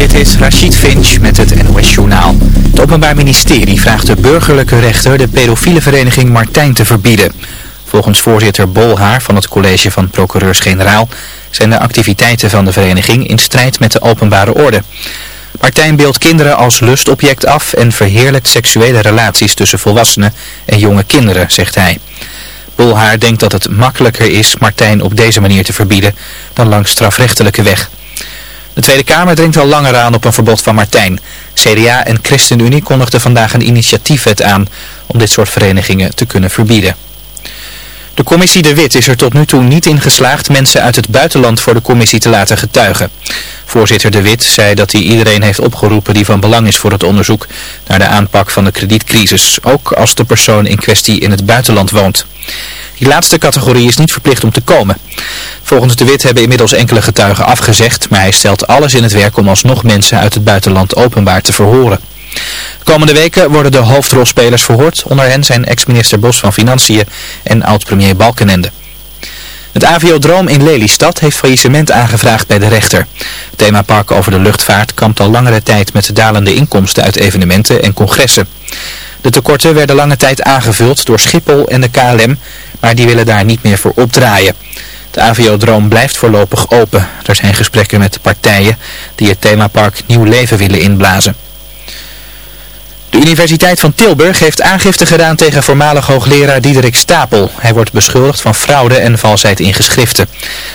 Dit is Rachid Finch met het NOS Journaal. Het Openbaar Ministerie vraagt de burgerlijke rechter de pedofiele vereniging Martijn te verbieden. Volgens voorzitter Bolhaar van het college van procureurs-generaal zijn de activiteiten van de vereniging in strijd met de openbare orde. Martijn beeldt kinderen als lustobject af en verheerlijkt seksuele relaties tussen volwassenen en jonge kinderen, zegt hij. Bolhaar denkt dat het makkelijker is Martijn op deze manier te verbieden dan langs strafrechtelijke weg. De Tweede Kamer dringt al langer aan op een verbod van Martijn. CDA en ChristenUnie kondigden vandaag een initiatiefwet aan om dit soort verenigingen te kunnen verbieden. De commissie De Wit is er tot nu toe niet in geslaagd mensen uit het buitenland voor de commissie te laten getuigen. Voorzitter De Wit zei dat hij iedereen heeft opgeroepen die van belang is voor het onderzoek naar de aanpak van de kredietcrisis, ook als de persoon in kwestie in het buitenland woont. Die laatste categorie is niet verplicht om te komen. Volgens De Wit hebben inmiddels enkele getuigen afgezegd, maar hij stelt alles in het werk om alsnog mensen uit het buitenland openbaar te verhoren. De komende weken worden de hoofdrolspelers verhoord. Onder hen zijn ex-minister Bos van Financiën en oud-premier Balkenende. Het Aviodroom in Lelystad heeft faillissement aangevraagd bij de rechter. Het themapark over de luchtvaart kampt al langere tijd met dalende inkomsten uit evenementen en congressen. De tekorten werden lange tijd aangevuld door Schiphol en de KLM, maar die willen daar niet meer voor opdraaien. De Aviodroom blijft voorlopig open. Er zijn gesprekken met de partijen die het themapark nieuw leven willen inblazen. De Universiteit van Tilburg heeft aangifte gedaan tegen voormalig hoogleraar Diederik Stapel. Hij wordt beschuldigd van fraude en valsheid in geschriften.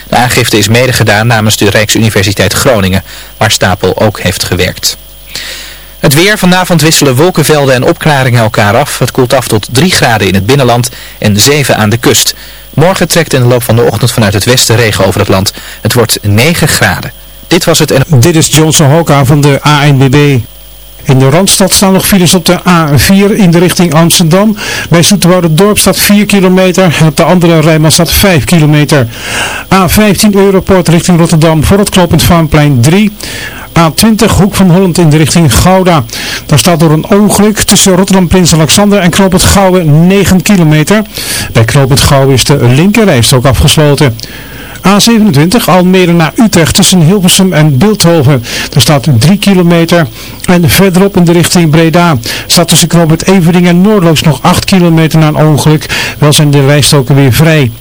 De aangifte is mede gedaan namens de Rijksuniversiteit Groningen, waar Stapel ook heeft gewerkt. Het weer. Vanavond wisselen wolkenvelden en opklaringen elkaar af. Het koelt af tot 3 graden in het binnenland en 7 aan de kust. Morgen trekt in de loop van de ochtend vanuit het westen regen over het land. Het wordt 9 graden. Dit was het. Dit is Johnson Hoka van de ANBB. In de Randstad staan nog files op de A4 in de richting Amsterdam. Bij Dorp staat 4 kilometer en op de andere rijbaan staat 5 kilometer. A15 Europort richting Rotterdam voor het kloppend Vaanplein 3. A20 Hoek van Holland in de richting Gouda. Daar staat door een ongeluk tussen Rotterdam Prins Alexander en Knoop het Gouwen 9 kilometer. Bij Knoop het is de linkerrijstok afgesloten. A27 Almere naar Utrecht tussen Hilversum en Beeldhoven. Er staat 3 kilometer. En verderop in de richting Breda staat tussen knooppunt Evering en Noordloos nog 8 kilometer na een ongeluk. Wel zijn de rijstoken weer vrij.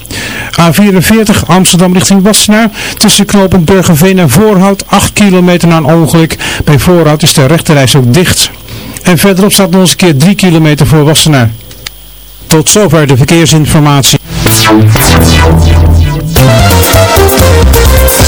A44 Amsterdam richting Wassenaar tussen knooppunt Burgerveen en Voorhout 8 kilometer na een ongeluk. Bij Voorhout is de rechterreis ook dicht. En verderop staat nog eens een keer 3 kilometer voor Wassenaar. Tot zover de verkeersinformatie.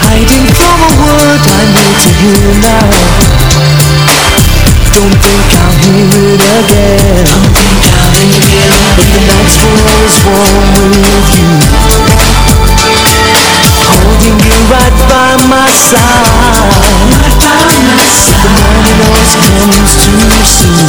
Hiding from a word I need to hear now Don't think I'll hear it again. Don't think I'll hear it again the night's warm with you Holding you right by my side. Side The morning always comes too soon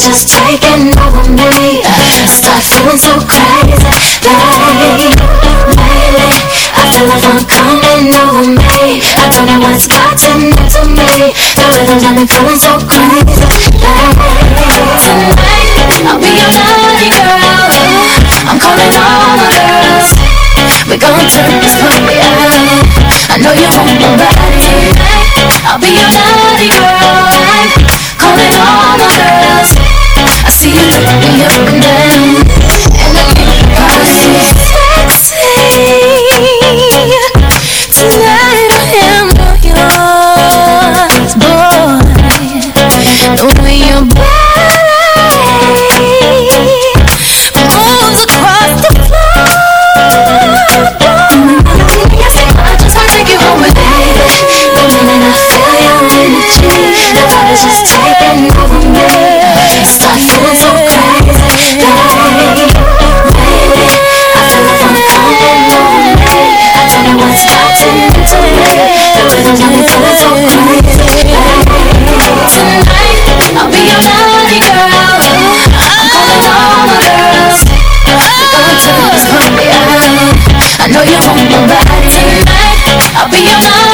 just taking over me. Start feeling so crazy, babe. Lately, I feel like I'm coming over me. I don't know what's gotten into me. The rhythm's got me feeling so crazy, babe. Tonight, I'll be your lonely girl. I'm calling all the girls. We're gonna turn this party out. I know you want my body. I'll be your lonely I know you want me right tonight. I'll be your mama.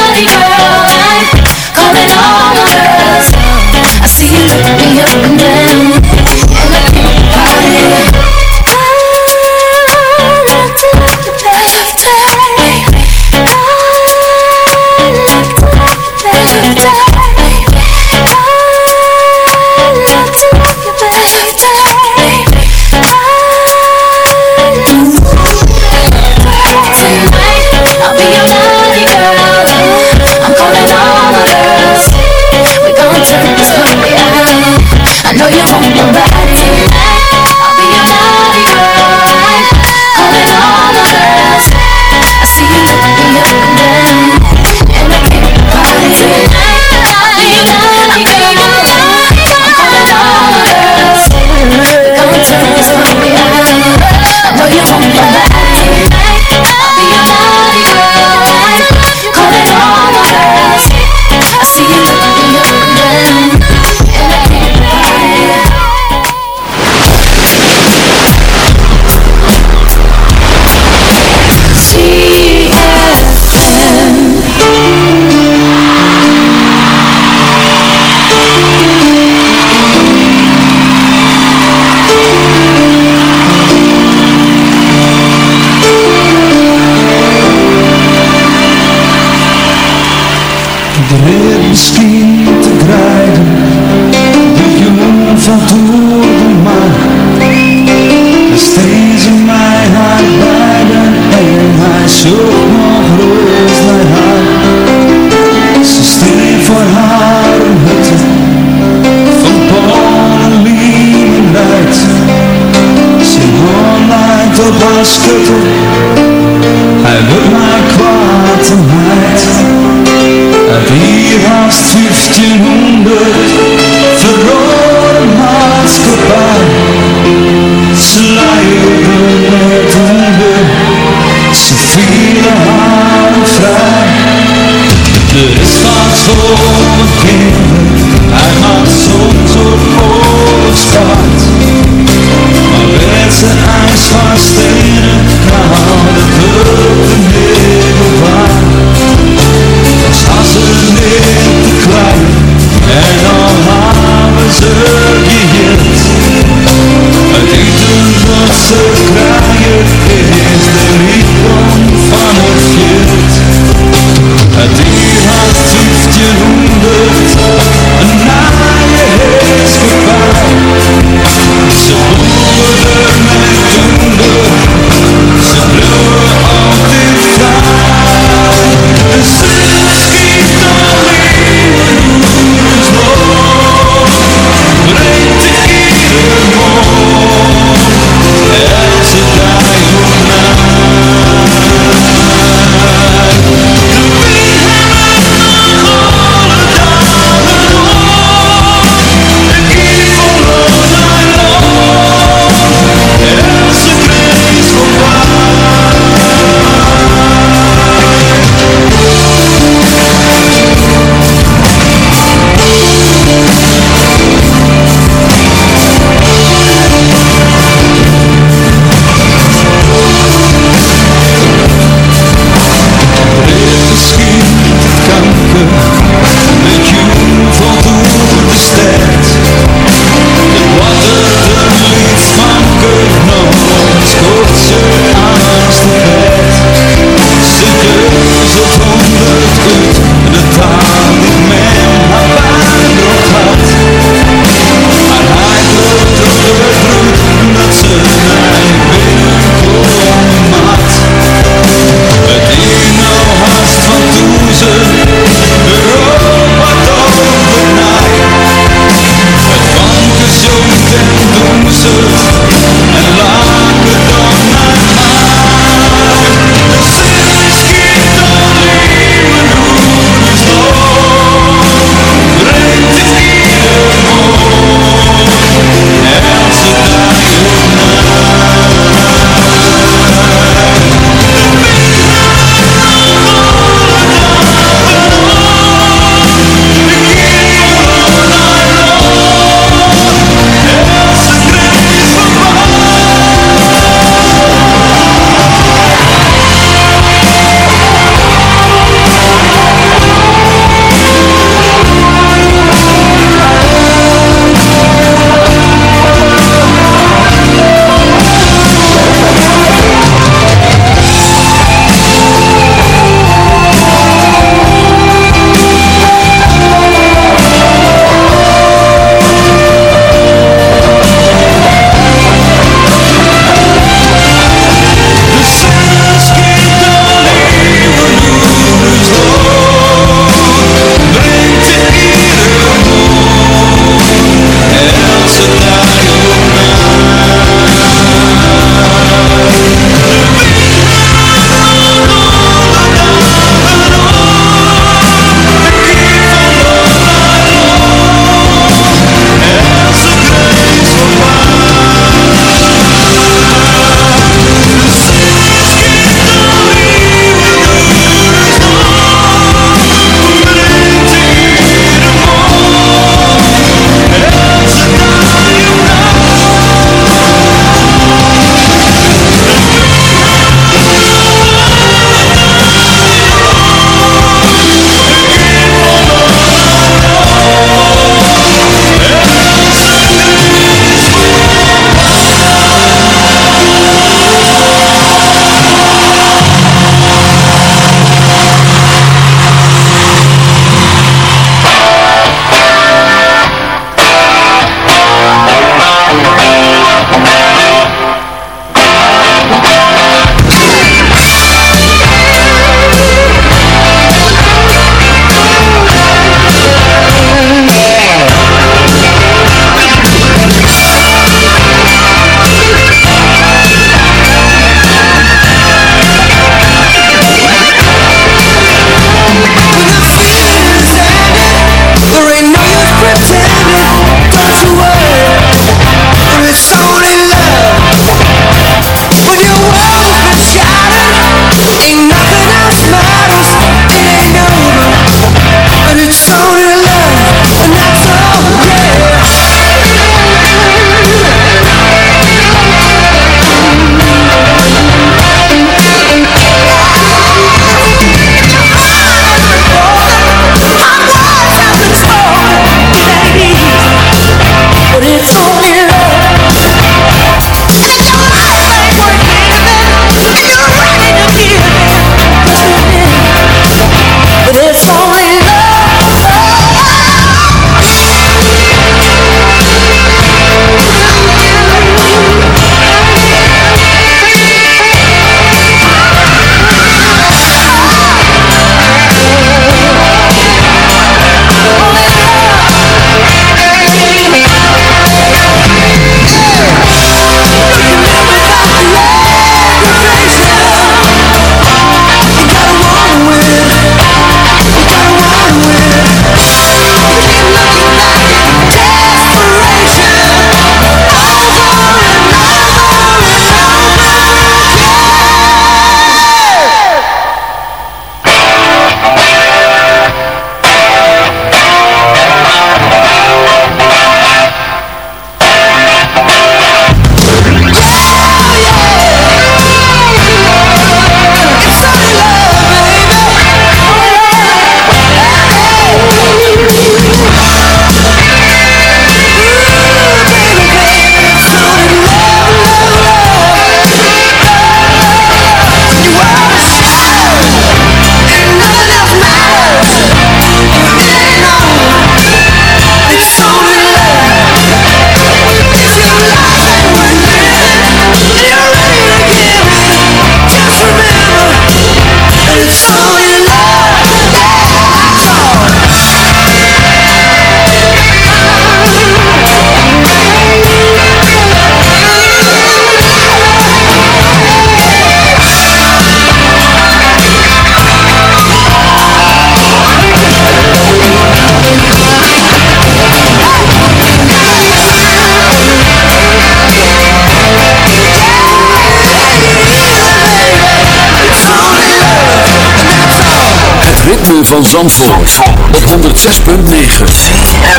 van Zandvoort, op 106.9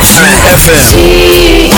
FNFM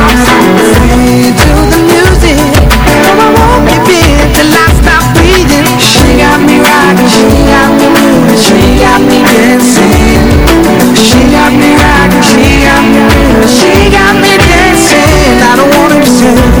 She got me dancing, I don't wanna be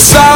side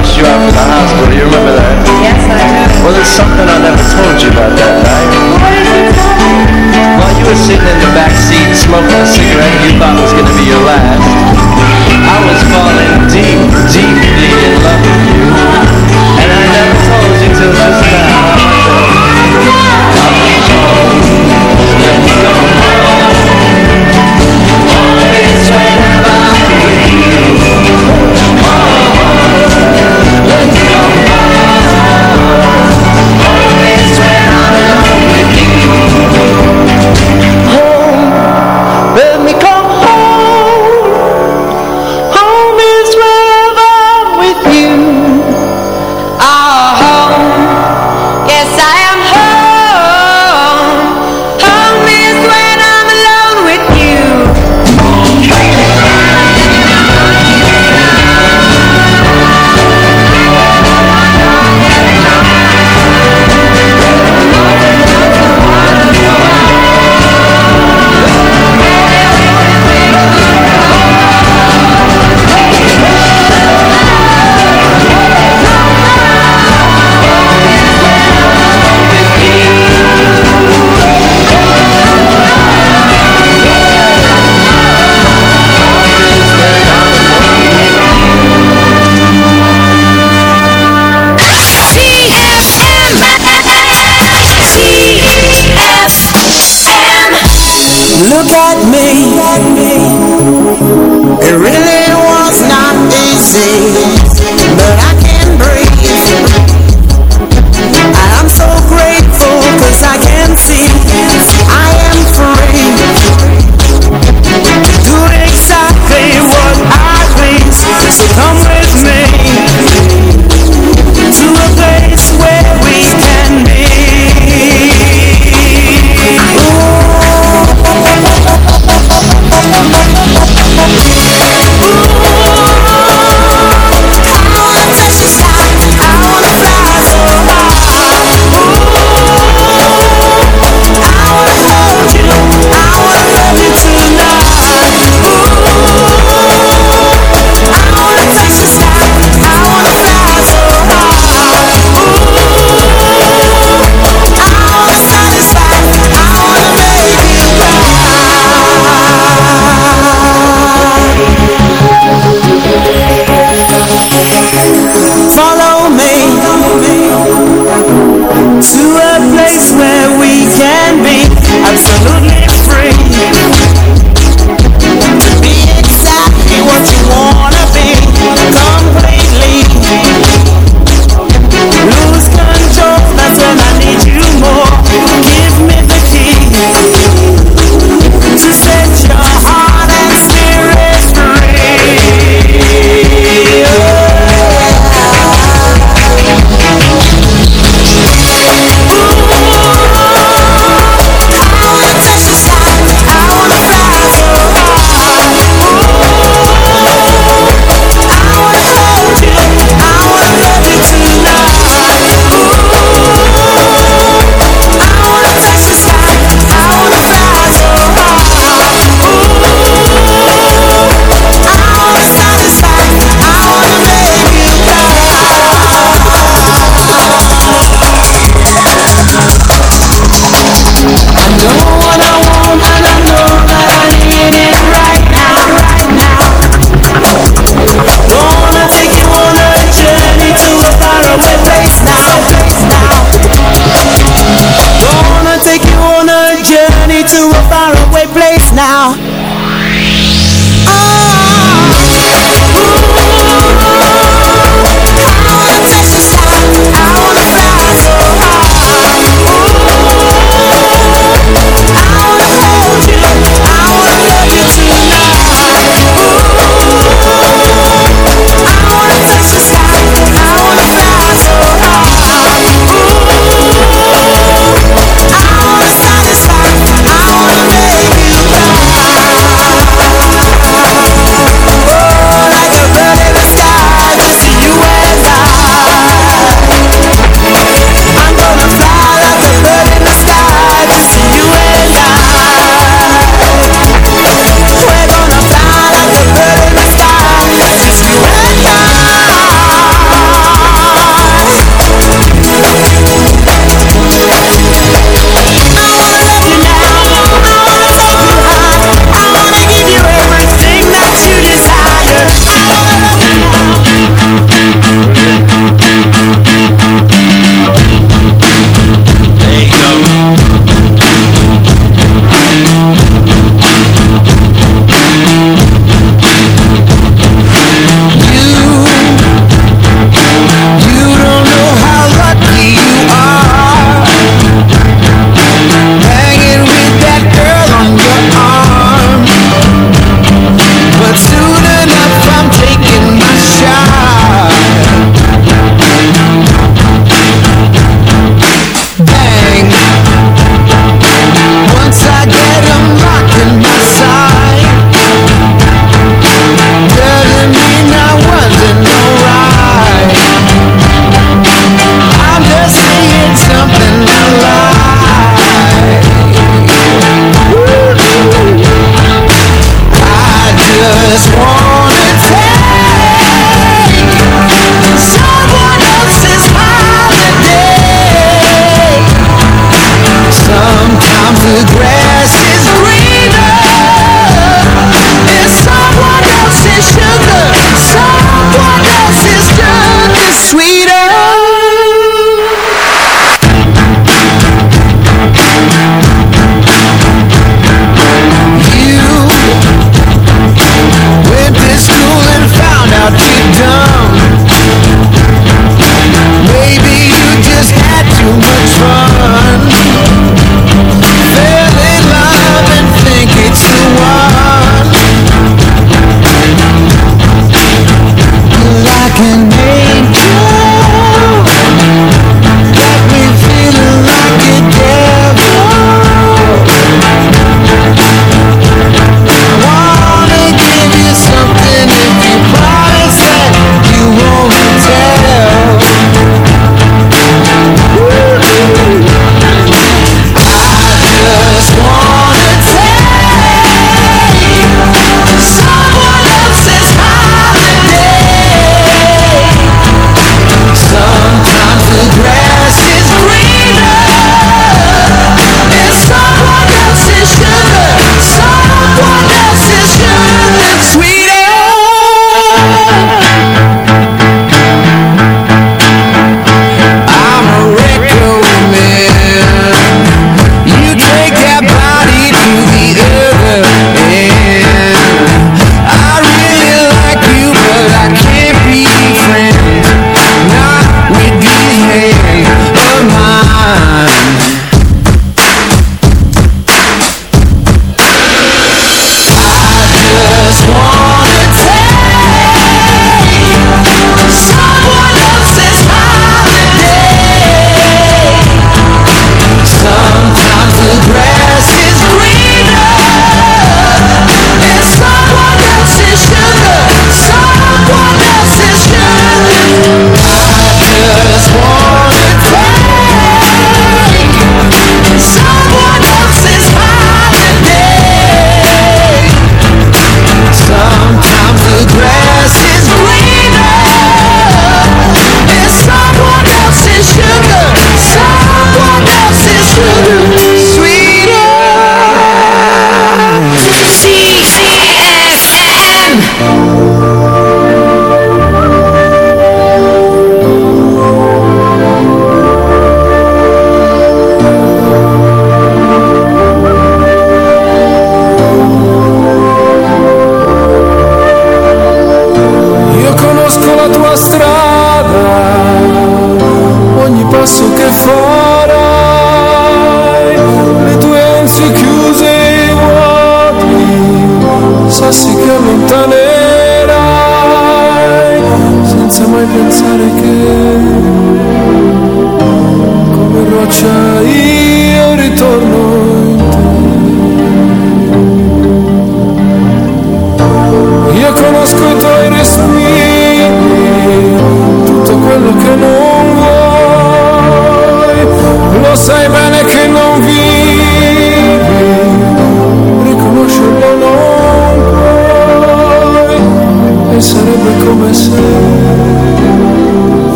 touched you after the hospital. You remember that? Yes, I do. Well, there's something I never told you about that night. What is it? While you were sitting in the back seat smoking a cigarette you thought was going to be your last, I was falling deep, deeply in love with you. And I never told you till just now.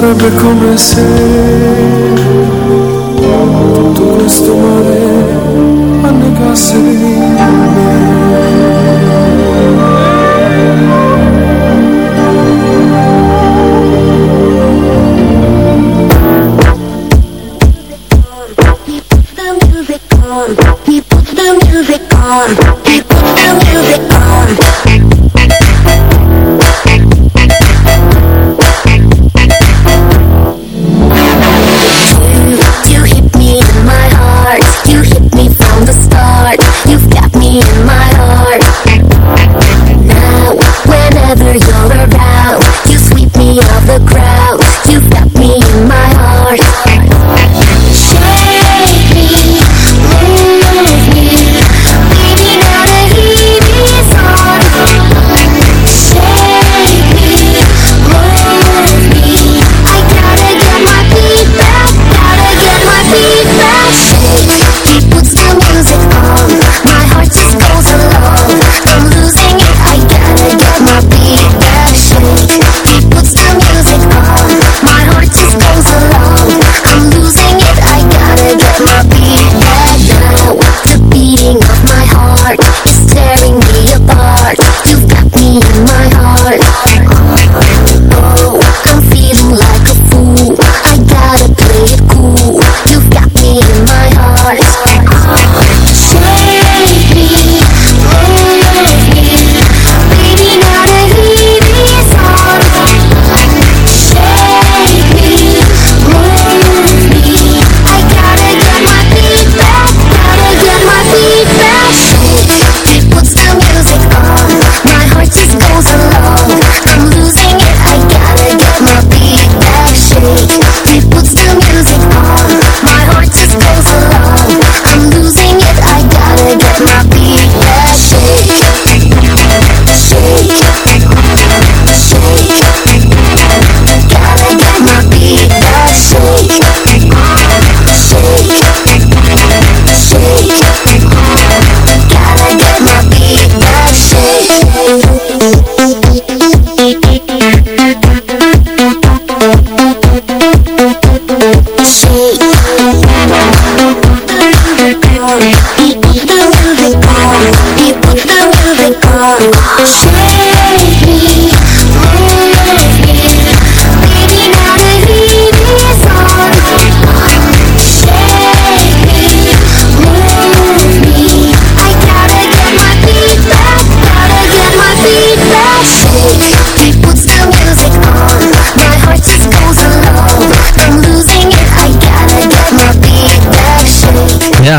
Sarebbe come se tutto questo mare annegasse in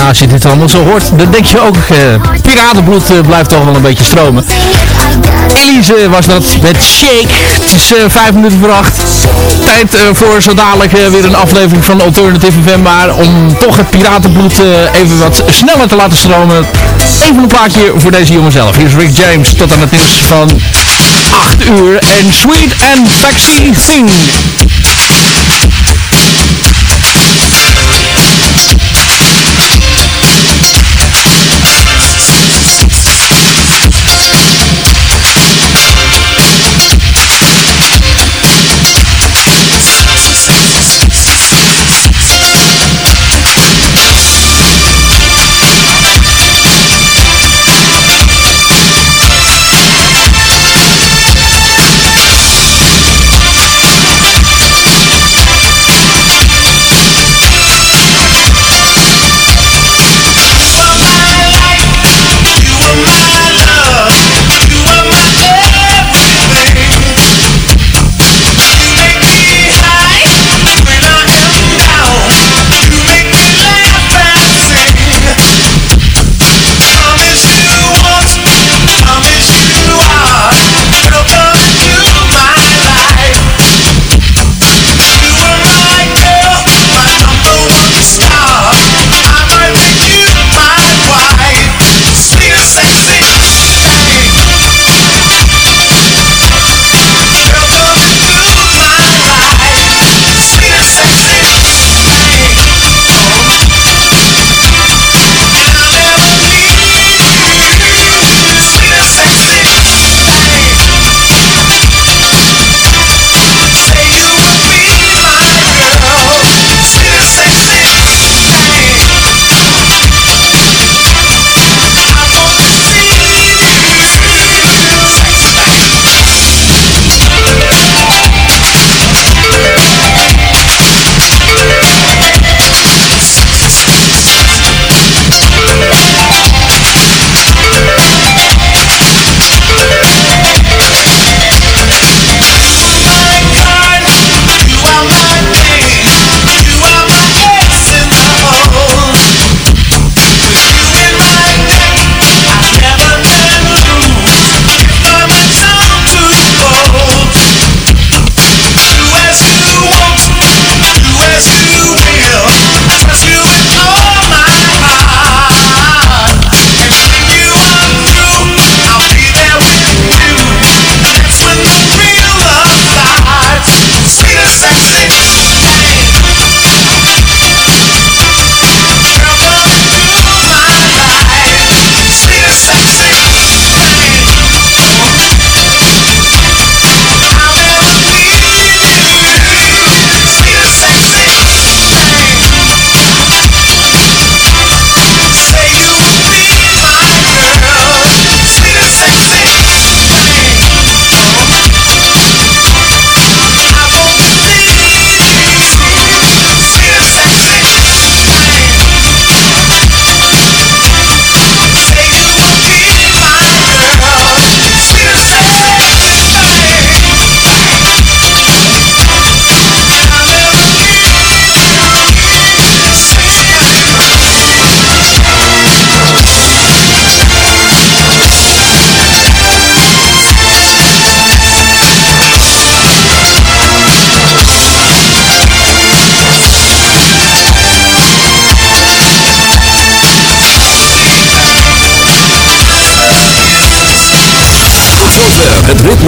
als je dit allemaal zo hoort, dan denk je ook, eh, piratenbloed eh, blijft toch wel een beetje stromen. Elise was dat met Shake. Het is eh, vijf minuten voor acht. Tijd voor zo dadelijk weer een aflevering van Alternative FM. Maar om toch het piratenbloed even wat sneller te laten stromen. Even een plaatje voor deze jongen zelf. Hier is Rick James tot aan het nieuws van 8 uur. En Sweet and Sexy Thing.